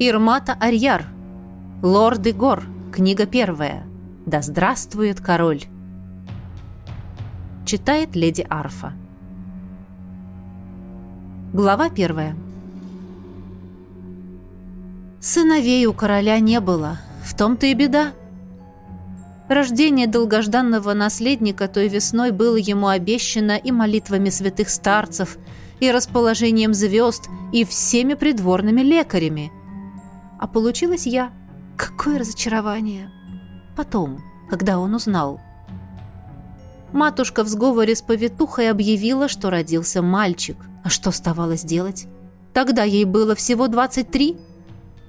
Ирмата Арьяр. Лорды гор. Книга первая. Да здравствует король. Читает леди Арфа. Глава первая. Сыновей у короля не было. В том-то и беда. Рождение долгожданного наследника той весной было ему обещано и молитвами святых старцев, и расположением звезд, и всеми придворными лекарями – а получилась я. Какое разочарование. Потом, когда он узнал. Матушка в сговоре с повитухой объявила, что родился мальчик. А что оставалось делать? Тогда ей было всего 23.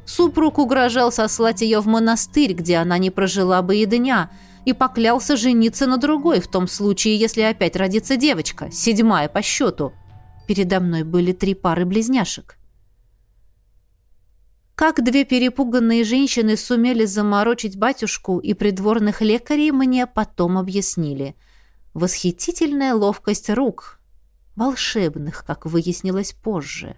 Супруг угрожал сослать ее в монастырь, где она не прожила бы и дня, и поклялся жениться на другой, в том случае, если опять родится девочка, седьмая по счету. Передо мной были три пары близняшек. Как две перепуганные женщины сумели заморочить батюшку и придворных лекарей, мне потом объяснили. Восхитительная ловкость рук. Волшебных, как выяснилось позже.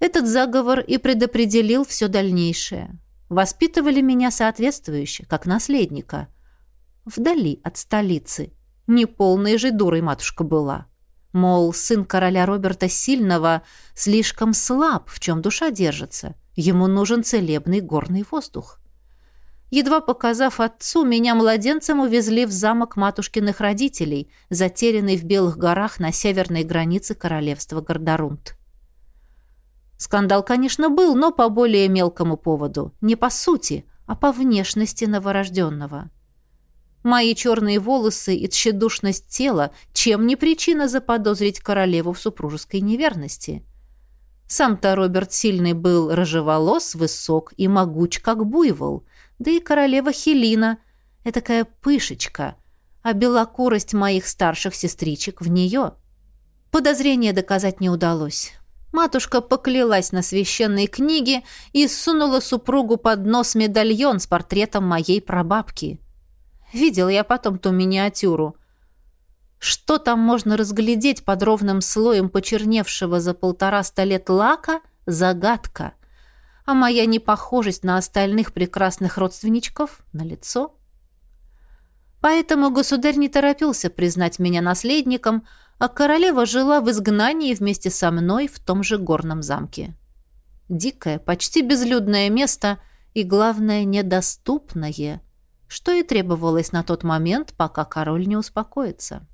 Этот заговор и предопределил все дальнейшее. Воспитывали меня соответствующе, как наследника. Вдали от столицы. Неполной же дурой матушка была. Мол, сын короля Роберта Сильного слишком слаб, в чем душа держится. Ему нужен целебный горный воздух. Едва показав отцу, меня младенцем увезли в замок матушкиных родителей, затерянный в Белых горах на северной границе королевства Гордорунд. Скандал, конечно, был, но по более мелкому поводу. Не по сути, а по внешности новорожденного. Мои черные волосы и тщедушность тела чем не причина заподозрить королеву в супружеской неверности. Сам-то Роберт Сильный был рыжеволос, высок и могуч, как буйвол, да и королева Хелина — этакая пышечка, а белокурость моих старших сестричек в нее. Подозрение доказать не удалось. Матушка поклялась на священной книге и сунула супругу под нос медальон с портретом моей прабабки — Видел я потом ту миниатюру. Что там можно разглядеть под ровным слоем почерневшего за полтораста лет лака – загадка. А моя непохожесть на остальных прекрасных родственничков – на лицо. Поэтому государь не торопился признать меня наследником, а королева жила в изгнании вместе со мной в том же горном замке. Дикое, почти безлюдное место и, главное, недоступное – что и требовалось на тот момент, пока король не успокоится.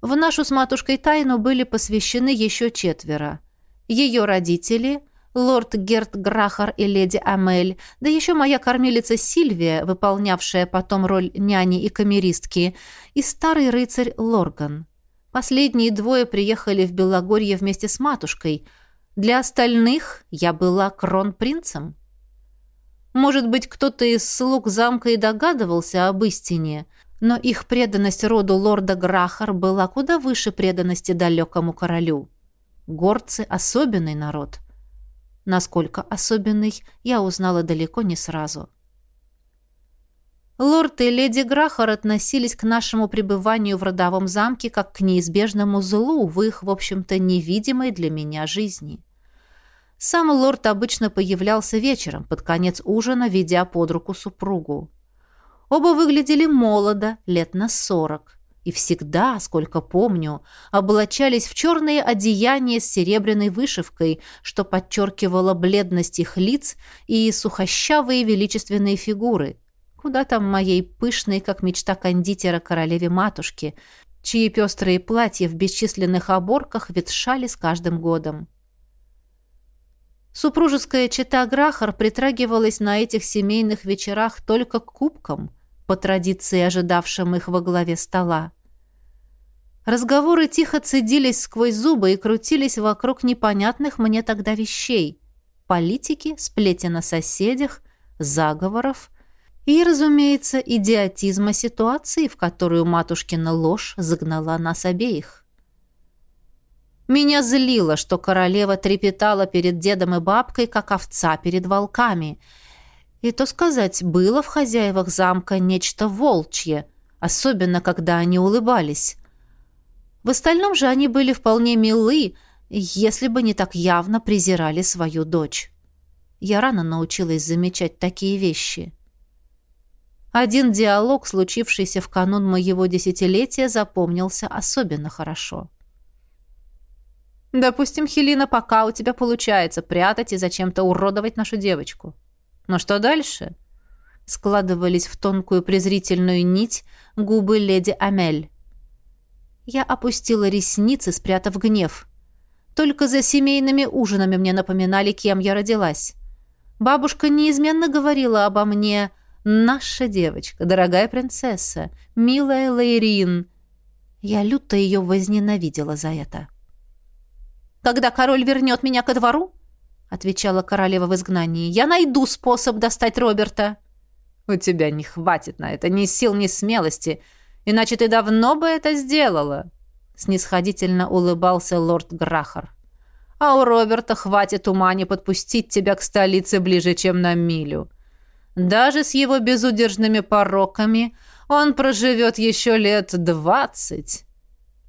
В нашу с матушкой тайну были посвящены еще четверо. Ее родители, лорд Герт Грахар и леди Амель, да еще моя кормилица Сильвия, выполнявшая потом роль няни и камеристки, и старый рыцарь Лорган. Последние двое приехали в Белогорье вместе с матушкой – для остальных я была кронпринцем. Может быть, кто-то из слуг замка и догадывался об истине, но их преданность роду лорда Грахар была куда выше преданности далекому королю. Горцы — особенный народ. Насколько особенный, я узнала далеко не сразу. — Лорд и леди Грахар относились к нашему пребыванию в родовом замке как к неизбежному злу в их, в общем-то, невидимой для меня жизни. Сам лорд обычно появлялся вечером, под конец ужина, ведя под руку супругу. Оба выглядели молодо, лет на сорок, и всегда, сколько помню, облачались в черные одеяния с серебряной вышивкой, что подчеркивало бледность их лиц и сухощавые величественные фигуры – Куда там моей пышной, как мечта кондитера королеве-матушки, чьи пестрые платья в бесчисленных оборках ветшали с каждым годом. Супружеская чета Грахар притрагивалась на этих семейных вечерах только к кубкам, по традиции ожидавшим их во главе стола. Разговоры тихо цедились сквозь зубы и крутились вокруг непонятных мне тогда вещей. Политики, сплетен о соседях, заговоров — и, разумеется, идиотизма ситуации, в которую матушкина ложь загнала нас обеих. Меня злило, что королева трепетала перед дедом и бабкой, как овца перед волками. И то сказать, было в хозяевах замка нечто волчье, особенно когда они улыбались. В остальном же они были вполне милы, если бы не так явно презирали свою дочь. Я рано научилась замечать такие вещи. Один диалог, случившийся в канун моего десятилетия, запомнился особенно хорошо. «Допустим, Хелина, пока у тебя получается прятать и зачем-то уродовать нашу девочку. Но что дальше?» Складывались в тонкую презрительную нить губы леди Амель. Я опустила ресницы, спрятав гнев. Только за семейными ужинами мне напоминали, кем я родилась. Бабушка неизменно говорила обо мне «наша девочка, дорогая принцесса, милая Лейрин». Я люто ее возненавидела за это. «Когда король вернет меня ко двору, — отвечала королева в изгнании, — я найду способ достать Роберта». «У тебя не хватит на это ни сил, ни смелости, иначе ты давно бы это сделала», — снисходительно улыбался лорд Грахар а у Роберта хватит ума не подпустить тебя к столице ближе, чем на милю. Даже с его безудержными пороками он проживет еще лет двадцать.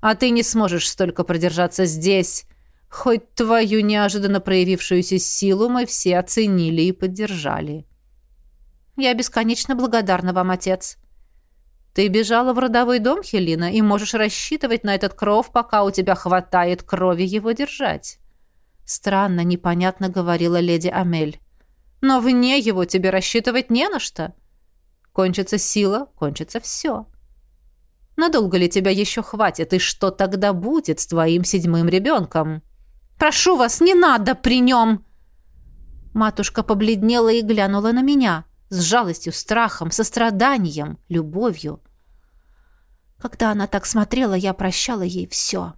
А ты не сможешь столько продержаться здесь, хоть твою неожиданно проявившуюся силу мы все оценили и поддержали. Я бесконечно благодарна вам, отец. Ты бежала в родовой дом, Хелина, и можешь рассчитывать на этот кров, пока у тебя хватает крови его держать. Странно, непонятно говорила леди Амель. Но вне его тебе рассчитывать не на что. Кончится сила, кончится все. Надолго ли тебя еще хватит, и что тогда будет с твоим седьмым ребенком? Прошу вас, не надо при нем!» Матушка побледнела и глянула на меня с жалостью, страхом, состраданием, любовью. Когда она так смотрела, я прощала ей все.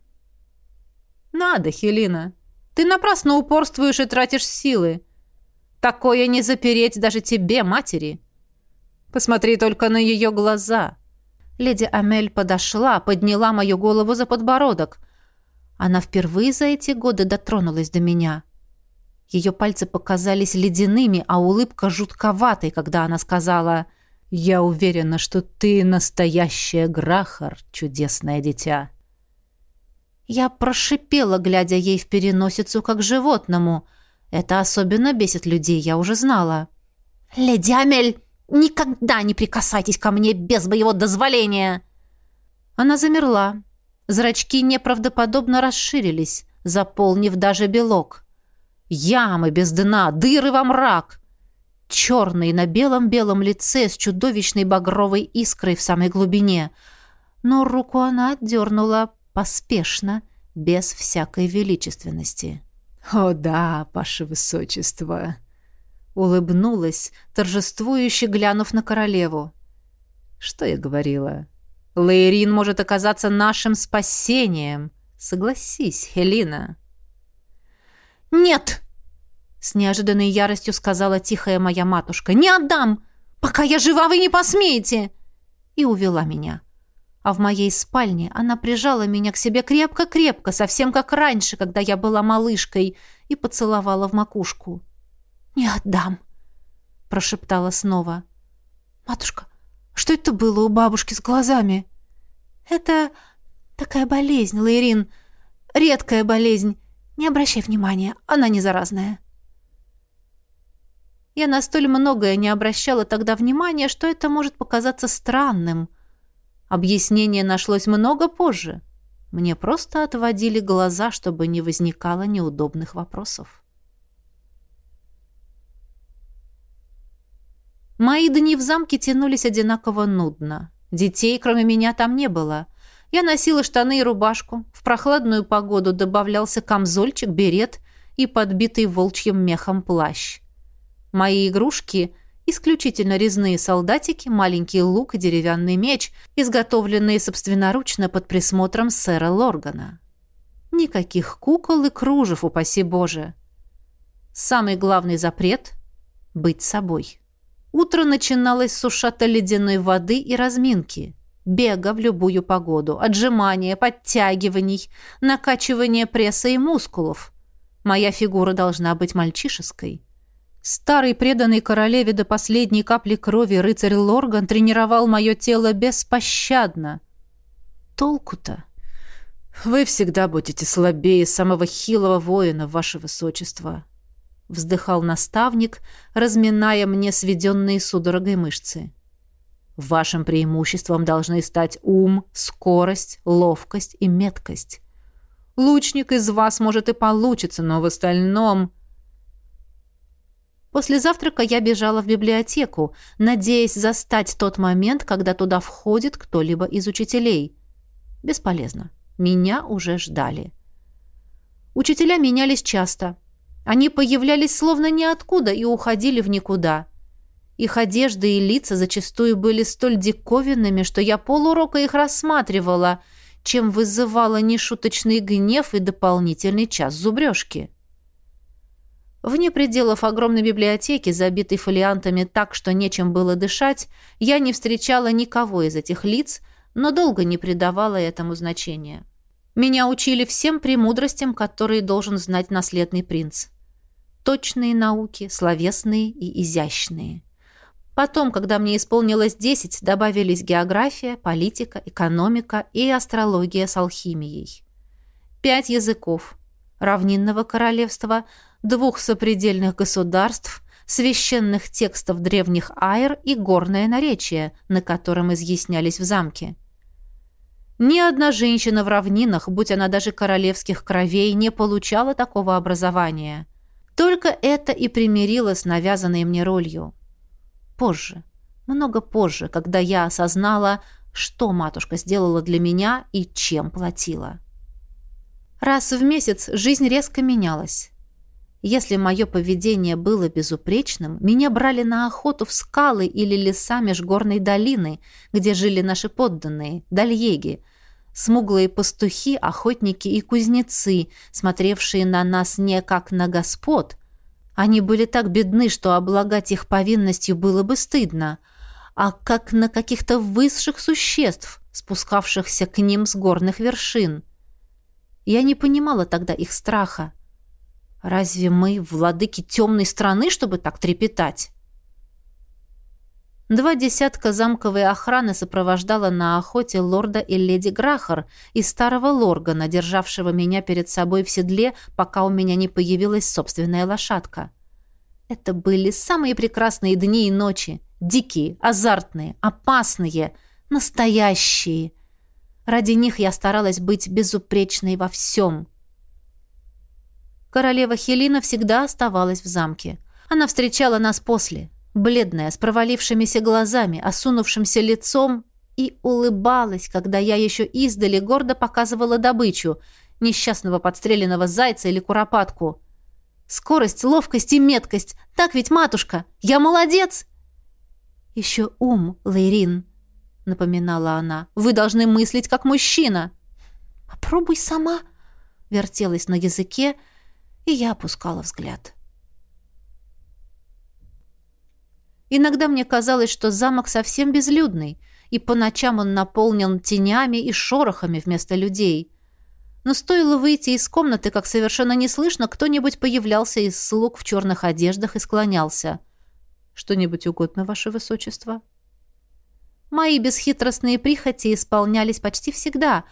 «Надо, Хелина, ты напрасно упорствуешь и тратишь силы. Такое не запереть даже тебе, матери. Посмотри только на ее глаза. Леди Амель подошла, подняла мою голову за подбородок. Она впервые за эти годы дотронулась до меня. Ее пальцы показались ледяными, а улыбка жутковатой, когда она сказала «Я уверена, что ты настоящая Грахар, чудесное дитя». Я прошипела, глядя ей в переносицу, как животному. Это особенно бесит людей, я уже знала. «Леди Амель, никогда не прикасайтесь ко мне без моего дозволения!» Она замерла. Зрачки неправдоподобно расширились, заполнив даже белок. Ямы без дна, дыры во мрак. Черный на белом-белом лице с чудовищной багровой искрой в самой глубине. Но руку она отдернула, поспешно, без всякой величественности. «О да, ваше высочество!» Улыбнулась, торжествующе глянув на королеву. «Что я говорила? Лейрин может оказаться нашим спасением. Согласись, Хелина». «Нет!» — с неожиданной яростью сказала тихая моя матушка. «Не отдам! Пока я жива, вы не посмеете!» И увела меня а в моей спальне она прижала меня к себе крепко-крепко, совсем как раньше, когда я была малышкой, и поцеловала в макушку. «Не отдам», — прошептала снова. «Матушка, что это было у бабушки с глазами?» «Это такая болезнь, Лаирин, редкая болезнь. Не обращай внимания, она не заразная». Я на столь многое не обращала тогда внимания, что это может показаться странным — Объяснение нашлось много позже. Мне просто отводили глаза, чтобы не возникало неудобных вопросов. Мои дни в замке тянулись одинаково нудно. Детей, кроме меня, там не было. Я носила штаны и рубашку. В прохладную погоду добавлялся камзольчик, берет и подбитый волчьим мехом плащ. Мои игрушки Исключительно резные солдатики, маленький лук и деревянный меч, изготовленные собственноручно под присмотром сэра Лоргана. Никаких кукол и кружев, упаси Боже. Самый главный запрет — быть собой. Утро начиналось с ушата ледяной воды и разминки, бега в любую погоду, отжимания, подтягиваний, накачивания пресса и мускулов. Моя фигура должна быть мальчишеской. Старый преданный королеве до последней капли крови рыцарь Лорган тренировал мое тело беспощадно. Толку-то? «Вы всегда будете слабее самого хилого воина, ваше высочество», — вздыхал наставник, разминая мне сведенные судорогой мышцы. «Вашим преимуществом должны стать ум, скорость, ловкость и меткость. Лучник из вас, может, и получится, но в остальном...» После завтрака я бежала в библиотеку, надеясь застать тот момент, когда туда входит кто-либо из учителей. Бесполезно. Меня уже ждали. Учителя менялись часто. Они появлялись словно ниоткуда и уходили в никуда. Их одежды и лица зачастую были столь диковинными, что я полурока их рассматривала, чем вызывала нешуточный гнев и дополнительный час зубрежки. Вне пределов огромной библиотеки, забитой фолиантами так, что нечем было дышать, я не встречала никого из этих лиц, но долго не придавала этому значения. Меня учили всем премудростям, которые должен знать наследный принц. Точные науки, словесные и изящные. Потом, когда мне исполнилось десять, добавились география, политика, экономика и астрология с алхимией. Пять языков. Равнинного королевства – двух сопредельных государств, священных текстов древних айр и горное наречие, на котором изъяснялись в замке. Ни одна женщина в равнинах, будь она даже королевских кровей, не получала такого образования. Только это и примирило с навязанной мне ролью. Позже, много позже, когда я осознала, что матушка сделала для меня и чем платила. Раз в месяц жизнь резко менялась. Если мое поведение было безупречным, меня брали на охоту в скалы или леса межгорной долины, где жили наши подданные, дальеги, смуглые пастухи, охотники и кузнецы, смотревшие на нас не как на господ. Они были так бедны, что облагать их повинностью было бы стыдно, а как на каких-то высших существ, спускавшихся к ним с горных вершин. Я не понимала тогда их страха. Разве мы владыки темной страны, чтобы так трепетать? Два десятка замковой охраны сопровождала на охоте лорда и леди Грахар и старого лоргана, державшего меня перед собой в седле, пока у меня не появилась собственная лошадка. Это были самые прекрасные дни и ночи. Дикие, азартные, опасные, настоящие. Ради них я старалась быть безупречной во всем — Королева Хелина всегда оставалась в замке. Она встречала нас после, бледная, с провалившимися глазами, осунувшимся лицом, и улыбалась, когда я еще издали гордо показывала добычу, несчастного подстреленного зайца или куропатку. Скорость, ловкость и меткость. Так ведь, матушка, я молодец. Еще ум, Лейрин, напоминала она. Вы должны мыслить как мужчина. Попробуй сама, вертелась на языке, и я опускала взгляд. Иногда мне казалось, что замок совсем безлюдный, и по ночам он наполнен тенями и шорохами вместо людей. Но стоило выйти из комнаты, как совершенно неслышно, кто-нибудь появлялся из слуг в черных одеждах и склонялся. «Что-нибудь угодно, ваше высочество?» Мои бесхитростные прихоти исполнялись почти всегда.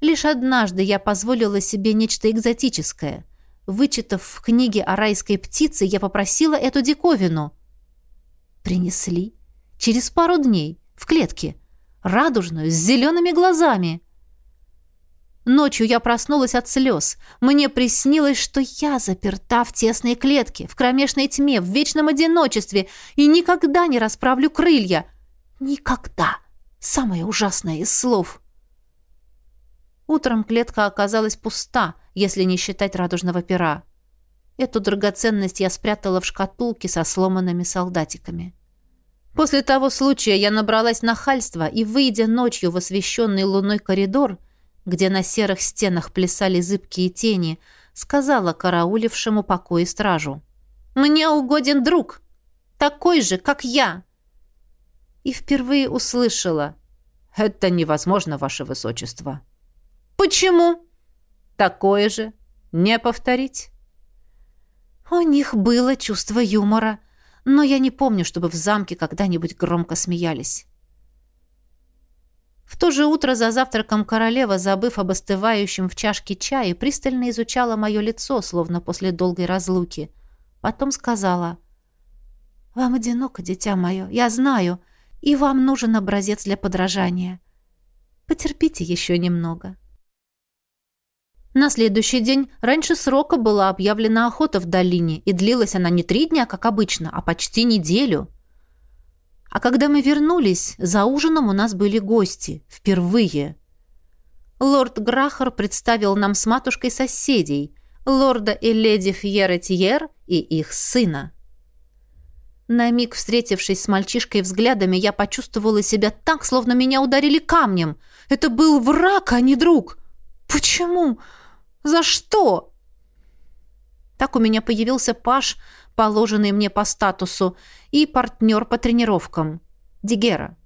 Лишь однажды я позволила себе нечто экзотическое. Вычитав в книге о райской птице, я попросила эту диковину. Принесли. Через пару дней. В клетке. Радужную, с зелеными глазами. Ночью я проснулась от слез. Мне приснилось, что я заперта в тесной клетке, в кромешной тьме, в вечном одиночестве и никогда не расправлю крылья. Никогда. Самое ужасное из слов. Утром клетка оказалась пуста — если не считать радужного пера. Эту драгоценность я спрятала в шкатулке со сломанными солдатиками. После того случая я набралась нахальства и, выйдя ночью в освещенный луной коридор, где на серых стенах плясали зыбкие тени, сказала караулившему покои стражу. «Мне угоден друг! Такой же, как я!» И впервые услышала. «Это невозможно, ваше высочество». «Почему?» Такое же не повторить. У них было чувство юмора, но я не помню, чтобы в замке когда-нибудь громко смеялись. В то же утро за завтраком королева, забыв об остывающем в чашке чае, пристально изучала мое лицо, словно после долгой разлуки. Потом сказала, «Вам одиноко, дитя мое, я знаю, и вам нужен образец для подражания. Потерпите еще немного». На следующий день раньше срока была объявлена охота в долине, и длилась она не три дня, как обычно, а почти неделю. А когда мы вернулись, за ужином у нас были гости. Впервые. Лорд Грахар представил нам с матушкой соседей, лорда и леди Фьера Тьер и их сына. На миг, встретившись с мальчишкой взглядами, я почувствовала себя так, словно меня ударили камнем. Это был враг, а не друг. Почему? За что? Так у меня появился Паш, положенный мне по статусу, и партнер по тренировкам. Дигера.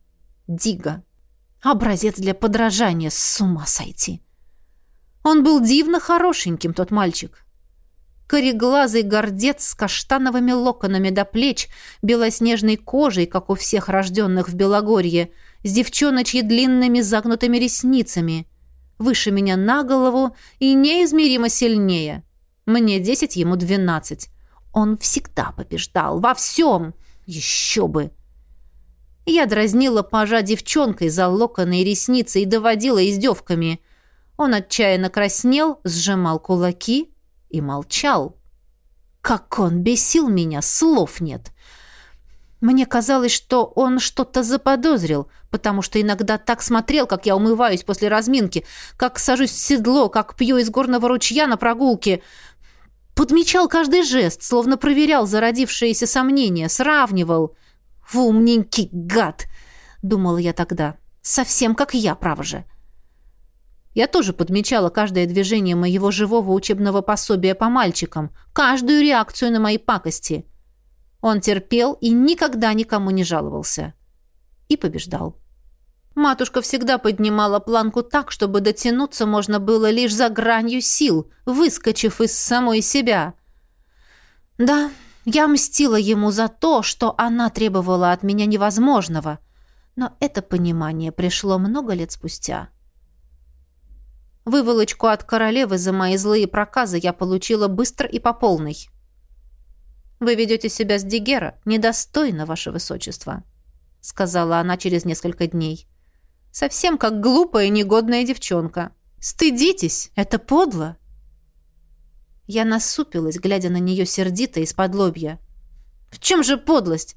Дига. Образец для подражания, с ума сойти. Он был дивно хорошеньким, тот мальчик. Кореглазый гордец с каштановыми локонами до плеч, белоснежной кожей, как у всех рожденных в Белогорье, с девчоночьи длинными загнутыми ресницами, выше меня на голову и неизмеримо сильнее. Мне десять, ему двенадцать. Он всегда побеждал, во всем. Еще бы. Я дразнила пажа девчонкой за локоны и ресницы и доводила издевками. Он отчаянно краснел, сжимал кулаки и молчал. Как он бесил меня, слов нет. Мне казалось, что он что-то заподозрил, потому что иногда так смотрел, как я умываюсь после разминки, как сажусь в седло, как пью из горного ручья на прогулке. Подмечал каждый жест, словно проверял зародившиеся сомнения, сравнивал. «Умненький гад!» — думала я тогда. «Совсем как я, право же!» Я тоже подмечала каждое движение моего живого учебного пособия по мальчикам, каждую реакцию на мои пакости. Он терпел и никогда никому не жаловался. И побеждал. Матушка всегда поднимала планку так, чтобы дотянуться можно было лишь за гранью сил, выскочив из самой себя. Да, я мстила ему за то, что она требовала от меня невозможного, но это понимание пришло много лет спустя. Выволочку от королевы за мои злые проказы я получила быстро и по полной. «Вы ведете себя с Дигера недостойно, ваше высочество», — сказала она через несколько дней. Совсем как глупая негодная девчонка. Стыдитесь, это подло. Я насупилась, глядя на нее сердито из-под лобья. В чем же подлость?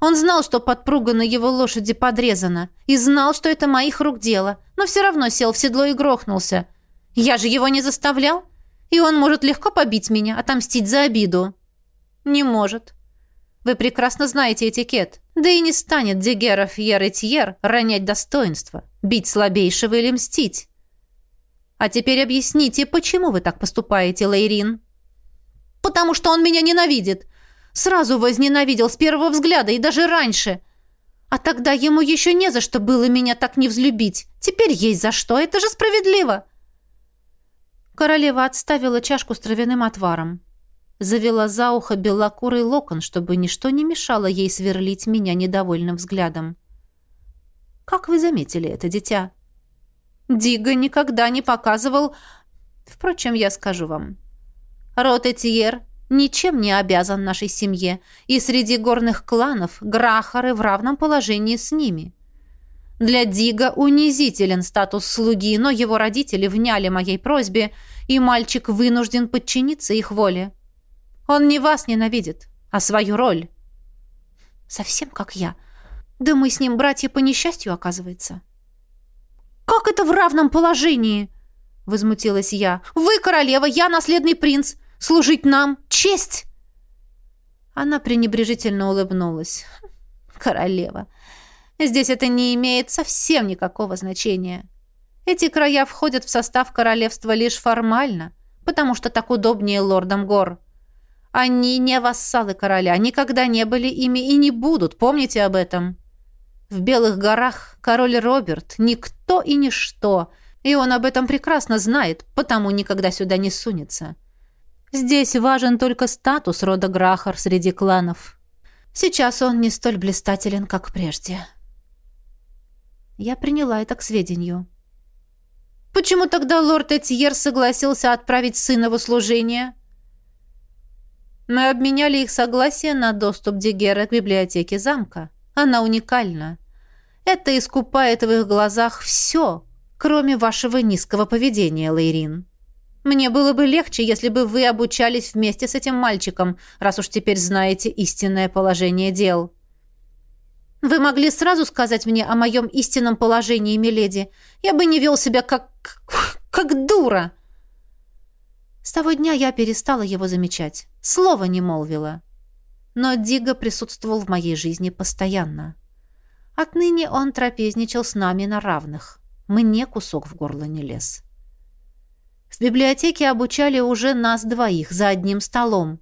Он знал, что подпруга на его лошади подрезана, и знал, что это моих рук дело, но все равно сел в седло и грохнулся. Я же его не заставлял, и он может легко побить меня, отомстить за обиду. Не может. Вы прекрасно знаете этикет. Да и не станет Дегеров Еретьер ронять достоинство, бить слабейшего или мстить. А теперь объясните, почему вы так поступаете, Лейрин? Потому что он меня ненавидит. Сразу возненавидел с первого взгляда и даже раньше. А тогда ему еще не за что было меня так не взлюбить. Теперь есть за что, это же справедливо. Королева отставила чашку с травяным отваром завела за ухо белокурый локон, чтобы ничто не мешало ей сверлить меня недовольным взглядом. «Как вы заметили это, дитя?» «Дига никогда не показывал...» «Впрочем, я скажу вам. Рот Этьер ничем не обязан нашей семье, и среди горных кланов грахары в равном положении с ними». Для Дига унизителен статус слуги, но его родители вняли моей просьбе, и мальчик вынужден подчиниться их воле. Он не вас ненавидит, а свою роль. Совсем как я. Да мы с ним братья по несчастью, оказывается. Как это в равном положении? Возмутилась я. Вы королева, я наследный принц. Служить нам — честь. Она пренебрежительно улыбнулась. Королева. Здесь это не имеет совсем никакого значения. Эти края входят в состав королевства лишь формально, потому что так удобнее лордам гор. Они не вассалы короля, никогда не были ими и не будут, помните об этом. В Белых горах король Роберт никто и ничто, и он об этом прекрасно знает, потому никогда сюда не сунется. Здесь важен только статус рода Грахар среди кланов. Сейчас он не столь блистателен, как прежде. Я приняла это к сведению. «Почему тогда лорд Этьер согласился отправить сына в услужение?» Мы обменяли их согласие на доступ Дигера к библиотеке замка. Она уникальна. Это искупает в их глазах все, кроме вашего низкого поведения, Лейрин. Мне было бы легче, если бы вы обучались вместе с этим мальчиком, раз уж теперь знаете истинное положение дел. Вы могли сразу сказать мне о моем истинном положении, миледи. Я бы не вел себя как... как дура. С того дня я перестала его замечать. Слова не молвила. Но Дига присутствовал в моей жизни постоянно. Отныне он трапезничал с нами на равных. Мне кусок в горло не лез. В библиотеке обучали уже нас двоих за одним столом.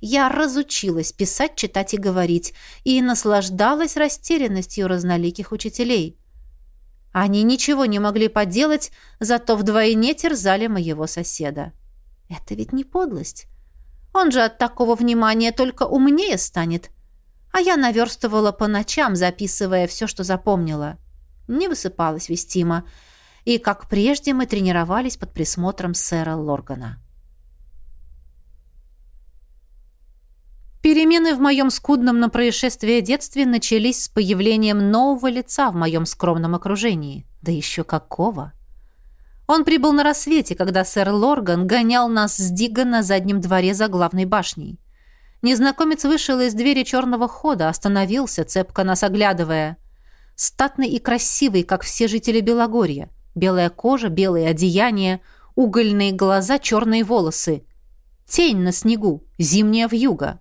Я разучилась писать, читать и говорить, и наслаждалась растерянностью разноликих учителей. Они ничего не могли поделать, зато вдвойне терзали моего соседа. Это ведь не подлость. Он же от такого внимания только умнее станет. А я наверстывала по ночам, записывая все, что запомнила. Не высыпалась вестима. И, как прежде, мы тренировались под присмотром сэра Лоргана. Перемены в моем скудном на происшествие детстве начались с появлением нового лица в моем скромном окружении. Да еще какого! Он прибыл на рассвете, когда сэр Лорган гонял нас с Дига на заднем дворе за главной башней. Незнакомец вышел из двери черного хода, остановился, цепко нас оглядывая. Статный и красивый, как все жители Белогорья. Белая кожа, белые одеяния, угольные глаза, черные волосы. Тень на снегу, зимняя вьюга.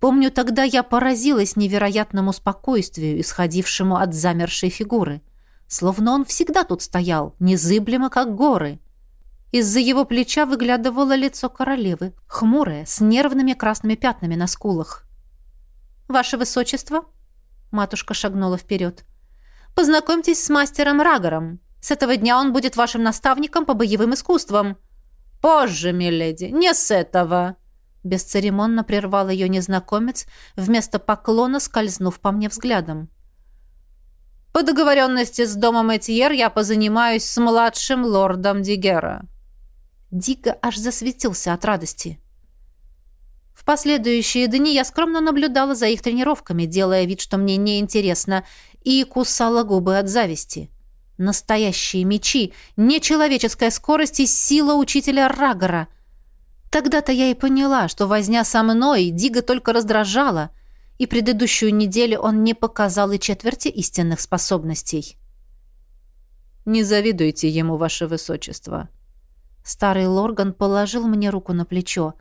Помню, тогда я поразилась невероятному спокойствию, исходившему от замершей фигуры. Словно он всегда тут стоял, незыблемо, как горы. Из-за его плеча выглядывало лицо королевы, хмурое, с нервными красными пятнами на скулах. «Ваше высочество?» Матушка шагнула вперед. «Познакомьтесь с мастером Рагором. С этого дня он будет вашим наставником по боевым искусствам». «Позже, миледи, не с этого!» Бесцеремонно прервал ее незнакомец, вместо поклона скользнув по мне взглядом. По договоренности с домом Этьер я позанимаюсь с младшим лордом Дигера». Дига аж засветился от радости. В последующие дни я скромно наблюдала за их тренировками, делая вид, что мне неинтересно, и кусала губы от зависти. Настоящие мечи, нечеловеческая скорость и сила учителя Рагора. Тогда-то я и поняла, что возня со мной Дига только раздражала, и предыдущую неделю он не показал и четверти истинных способностей. «Не завидуйте ему, ваше высочество». Старый Лорган положил мне руку на плечо,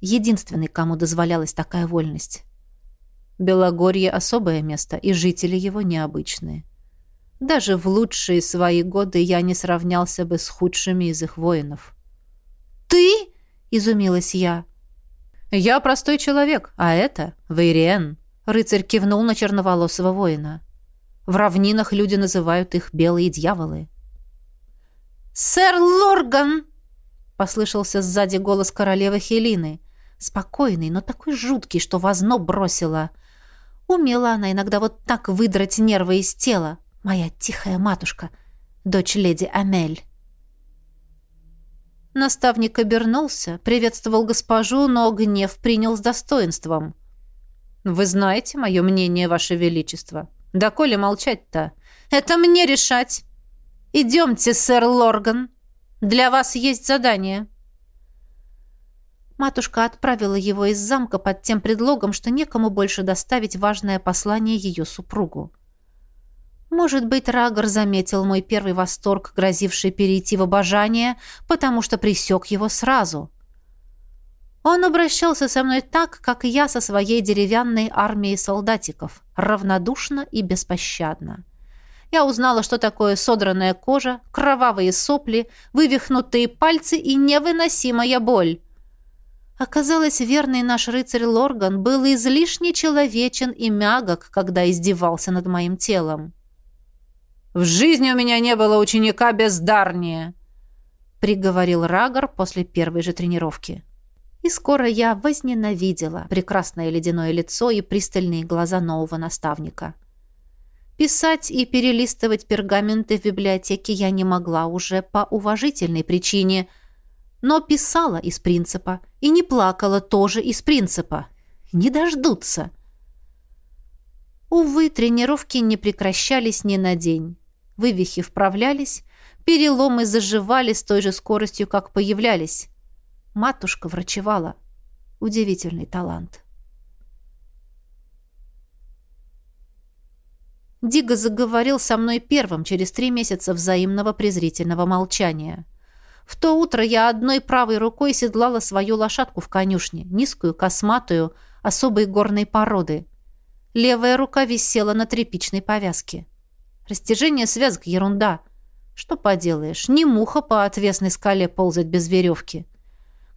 единственный, кому дозволялась такая вольность. Белогорье — особое место, и жители его необычные. Даже в лучшие свои годы я не сравнялся бы с худшими из их воинов. «Ты?» — изумилась я. «Я простой человек, а это Вейриен». Рыцарь кивнул на черноволосого воина. В равнинах люди называют их белые дьяволы. «Сэр Лорган!» — послышался сзади голос королевы Хелины. Спокойный, но такой жуткий, что в озноб бросила. Умела она иногда вот так выдрать нервы из тела. Моя тихая матушка, дочь леди Амель. Наставник обернулся, приветствовал госпожу, но гнев принял с достоинством. «Вы знаете мое мнение, Ваше Величество. Да коли молчать-то? Это мне решать. Идемте, сэр Лорган. Для вас есть задание». Матушка отправила его из замка под тем предлогом, что некому больше доставить важное послание ее супругу. Может быть, Рагор заметил мой первый восторг, грозивший перейти в обожание, потому что присек его сразу. Он обращался со мной так, как я со своей деревянной армией солдатиков, равнодушно и беспощадно. Я узнала, что такое содранная кожа, кровавые сопли, вывихнутые пальцы и невыносимая боль. Оказалось, верный наш рыцарь Лорган был излишне человечен и мягок, когда издевался над моим телом. «В жизни у меня не было ученика бездарнее», — приговорил Рагор после первой же тренировки. И скоро я возненавидела прекрасное ледяное лицо и пристальные глаза нового наставника. Писать и перелистывать пергаменты в библиотеке я не могла уже по уважительной причине, но писала из принципа и не плакала тоже из принципа. Не дождутся. Увы, тренировки не прекращались ни на день. Вывихи вправлялись, переломы заживали с той же скоростью, как появлялись. Матушка врачевала. Удивительный талант. Дига заговорил со мной первым через три месяца взаимного презрительного молчания. В то утро я одной правой рукой седлала свою лошадку в конюшне, низкую, косматую, особой горной породы. Левая рука висела на тряпичной повязке. Растяжение связок — ерунда. Что поделаешь, не муха по отвесной скале ползать без веревки.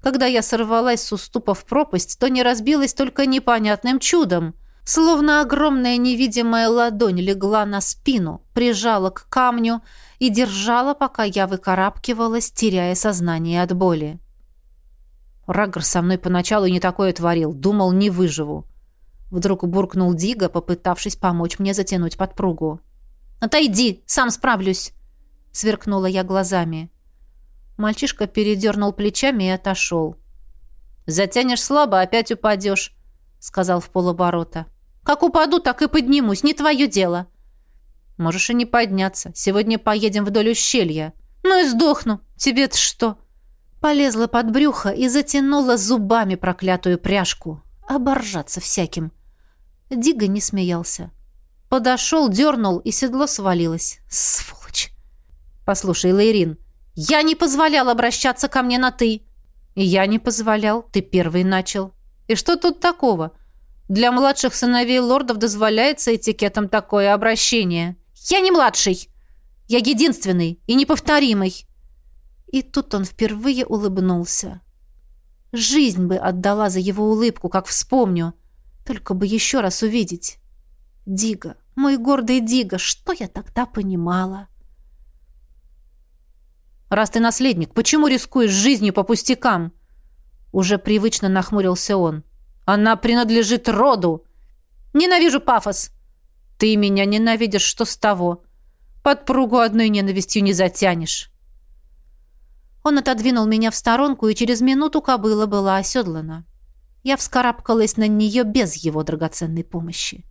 Когда я сорвалась с уступа в пропасть, то не разбилась только непонятным чудом — Словно огромная невидимая ладонь легла на спину, прижала к камню и держала, пока я выкарабкивалась, теряя сознание от боли. Рагр со мной поначалу не такое творил, думал, не выживу. Вдруг буркнул Дига, попытавшись помочь мне затянуть подпругу. «Отойди, сам справлюсь!» — сверкнула я глазами. Мальчишка передернул плечами и отошел. «Затянешь слабо, опять упадешь», — сказал в полоборота. Как упаду, так и поднимусь. Не твое дело. Можешь и не подняться. Сегодня поедем вдоль ущелья. Ну и сдохну. Тебе-то что? Полезла под брюхо и затянула зубами проклятую пряжку. Оборжаться всяким. Дига не смеялся. Подошел, дернул, и седло свалилось. Сволочь. Послушай, Лейрин, я не позволял обращаться ко мне на «ты». И я не позволял, ты первый начал. И что тут такого? — для младших сыновей лордов дозволяется этикетом такое обращение. Я не младший. Я единственный и неповторимый. И тут он впервые улыбнулся. Жизнь бы отдала за его улыбку, как вспомню. Только бы еще раз увидеть. Дига, мой гордый Дига, что я тогда понимала? «Раз ты наследник, почему рискуешь жизнью по пустякам?» Уже привычно нахмурился он. Она принадлежит роду. Ненавижу пафос. Ты меня ненавидишь, что с того? Подпругу одной ненавистью не затянешь. Он отодвинул меня в сторонку, и через минуту кобыла была оседлана. Я вскарабкалась на нее без его драгоценной помощи.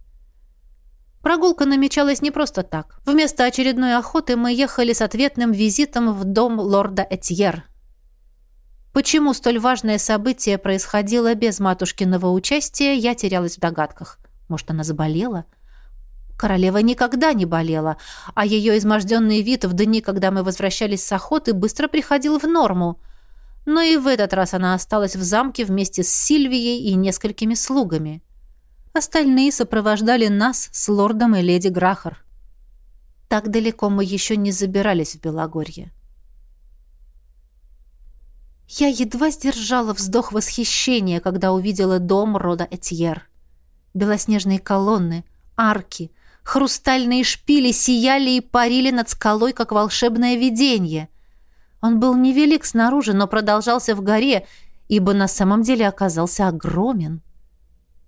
Прогулка намечалась не просто так. Вместо очередной охоты мы ехали с ответным визитом в дом лорда Этьер, Почему столь важное событие происходило без матушкиного участия, я терялась в догадках. Может, она заболела? Королева никогда не болела, а ее изможденный вид в дни, когда мы возвращались с охоты, быстро приходил в норму. Но и в этот раз она осталась в замке вместе с Сильвией и несколькими слугами. Остальные сопровождали нас с лордом и леди Грахар. Так далеко мы еще не забирались в Белогорье. Я едва сдержала вздох восхищения, когда увидела дом рода Этьер. Белоснежные колонны, арки, хрустальные шпили сияли и парили над скалой, как волшебное видение. Он был невелик снаружи, но продолжался в горе, ибо на самом деле оказался огромен.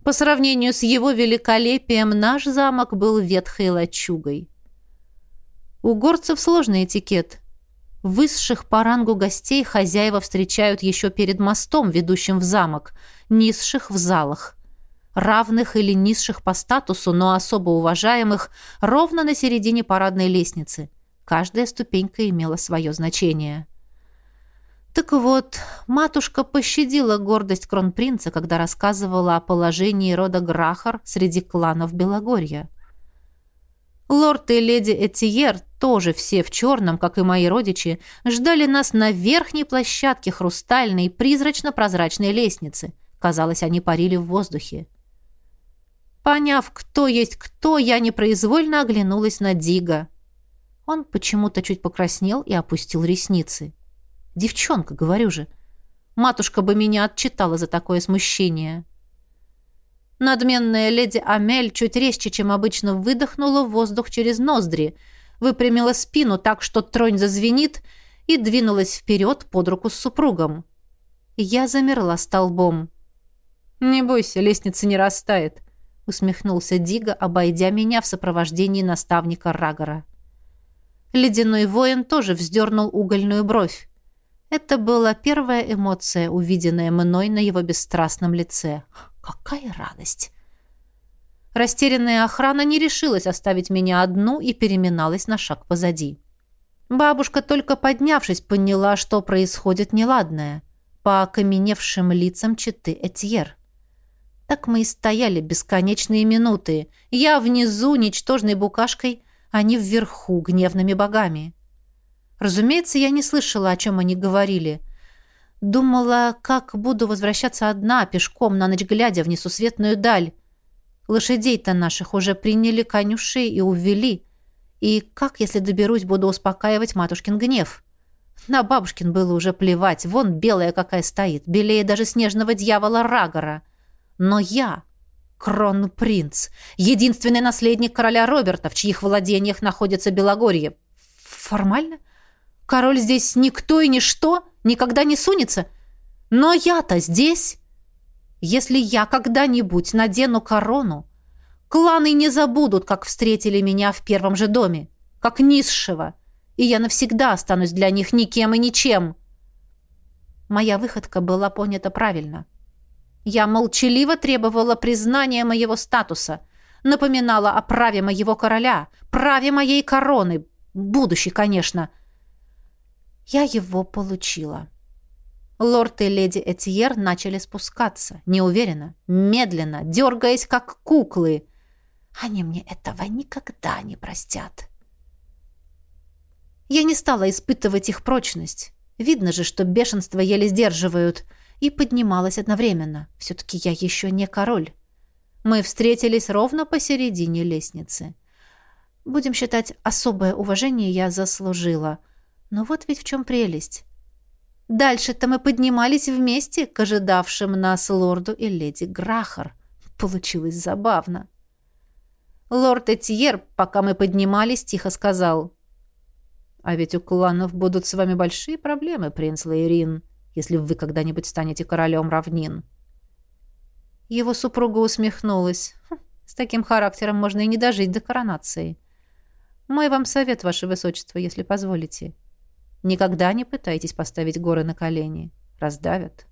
По сравнению с его великолепием наш замок был ветхой лачугой. У горцев сложный этикет — Высших по рангу гостей хозяева встречают еще перед мостом, ведущим в замок, низших в залах. Равных или низших по статусу, но особо уважаемых, ровно на середине парадной лестницы. Каждая ступенька имела свое значение. Так вот, матушка пощадила гордость кронпринца, когда рассказывала о положении рода Грахар среди кланов Белогорья. Лорд и леди Этьер, тоже все в черном, как и мои родичи, ждали нас на верхней площадке хрустальной, призрачно-прозрачной лестницы. Казалось, они парили в воздухе. Поняв, кто есть кто, я непроизвольно оглянулась на Дига. Он почему-то чуть покраснел и опустил ресницы. «Девчонка, говорю же. Матушка бы меня отчитала за такое смущение». Надменная леди Амель чуть резче, чем обычно, выдохнула воздух через ноздри, выпрямила спину так, что тронь зазвенит, и двинулась вперед под руку с супругом. Я замерла столбом. «Не бойся, лестница не растает», — усмехнулся Дига, обойдя меня в сопровождении наставника Рагора. Ледяной воин тоже вздернул угольную бровь. Это была первая эмоция, увиденная мной на его бесстрастном лице. Какая радость! Растерянная охрана не решилась оставить меня одну и переминалась на шаг позади. Бабушка, только поднявшись, поняла, что происходит неладное. По окаменевшим лицам читы Этьер. Так мы и стояли бесконечные минуты. Я внизу, ничтожной букашкой, они вверху, гневными богами. Разумеется, я не слышала, о чем они говорили. Думала, как буду возвращаться одна, пешком, на ночь глядя в несусветную даль. Лошадей-то наших уже приняли конюши и увели. И как, если доберусь, буду успокаивать матушкин гнев? На бабушкин было уже плевать. Вон белая какая стоит, белее даже снежного дьявола Рагора. Но я, кронпринц, единственный наследник короля Роберта, в чьих владениях находится Белогорье. Формально? Король здесь никто и ничто, никогда не сунется. Но я-то здесь... Если я когда-нибудь надену корону, кланы не забудут, как встретили меня в первом же доме, как низшего, и я навсегда останусь для них никем и ничем. Моя выходка была понята правильно. Я молчаливо требовала признания моего статуса, напоминала о праве моего короля, праве моей короны, будущей, конечно. Я его получила. Лорд и леди Этьер начали спускаться, неуверенно, медленно, дергаясь, как куклы. Они мне этого никогда не простят. Я не стала испытывать их прочность. Видно же, что бешенство еле сдерживают. И поднималась одновременно. Все-таки я еще не король. Мы встретились ровно посередине лестницы. Будем считать, особое уважение я заслужила. Но вот ведь в чем прелесть. Дальше-то мы поднимались вместе к ожидавшим нас лорду и леди Грахар. Получилось забавно. Лорд Этьер, пока мы поднимались, тихо сказал. «А ведь у кланов будут с вами большие проблемы, принц Лейрин, если вы когда-нибудь станете королем равнин». Его супруга усмехнулась. «Хм, «С таким характером можно и не дожить до коронации. Мой вам совет, ваше высочество, если позволите. Никогда не пытайтесь поставить горы на колени. Раздавят.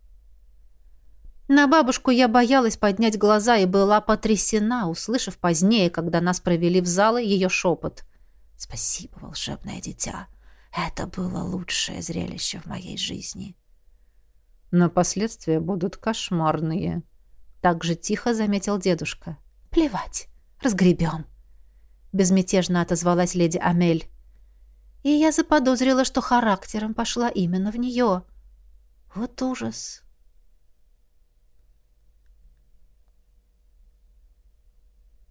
На бабушку я боялась поднять глаза и была потрясена, услышав позднее, когда нас провели в залы, ее шепот. «Спасибо, волшебное дитя. Это было лучшее зрелище в моей жизни». «Но последствия будут кошмарные», — так же тихо заметил дедушка. «Плевать, разгребем», — безмятежно отозвалась леди Амель и я заподозрила, что характером пошла именно в нее. Вот ужас.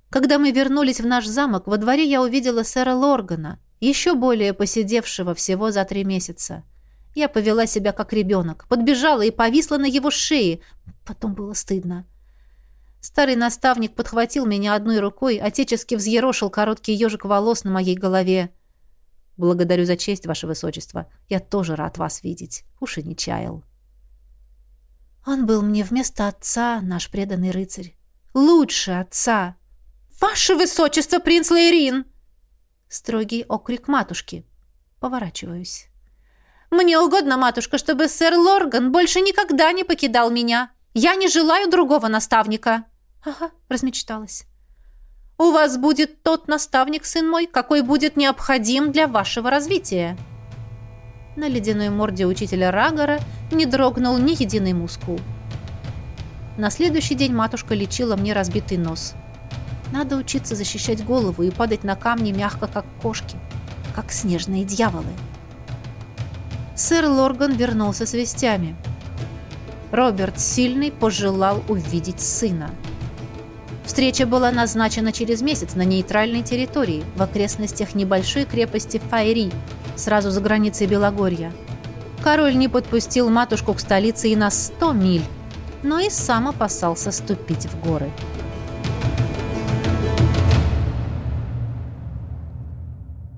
Когда мы вернулись в наш замок, во дворе я увидела сэра Лоргана, еще более посидевшего всего за три месяца. Я повела себя как ребенок, подбежала и повисла на его шее. Потом было стыдно. Старый наставник подхватил меня одной рукой, отечески взъерошил короткий ежик волос на моей голове. Благодарю за честь, ваше высочество. Я тоже рад вас видеть. Уж и не чаял. Он был мне вместо отца, наш преданный рыцарь. Лучше отца. Ваше высочество, принц Лейрин! Строгий окрик матушки. Поворачиваюсь. Мне угодно, матушка, чтобы сэр Лорган больше никогда не покидал меня. Я не желаю другого наставника. Ага, размечталась. У вас будет тот наставник, сын мой, какой будет необходим для вашего развития». На ледяной морде учителя Рагора не дрогнул ни единый мускул. На следующий день матушка лечила мне разбитый нос. Надо учиться защищать голову и падать на камни мягко, как кошки, как снежные дьяволы. Сэр Лорган вернулся с вестями. Роберт Сильный пожелал увидеть сына. Встреча была назначена через месяц на нейтральной территории, в окрестностях небольшой крепости Файри, сразу за границей Белогорья. Король не подпустил матушку к столице и на сто миль, но и сам опасался ступить в горы.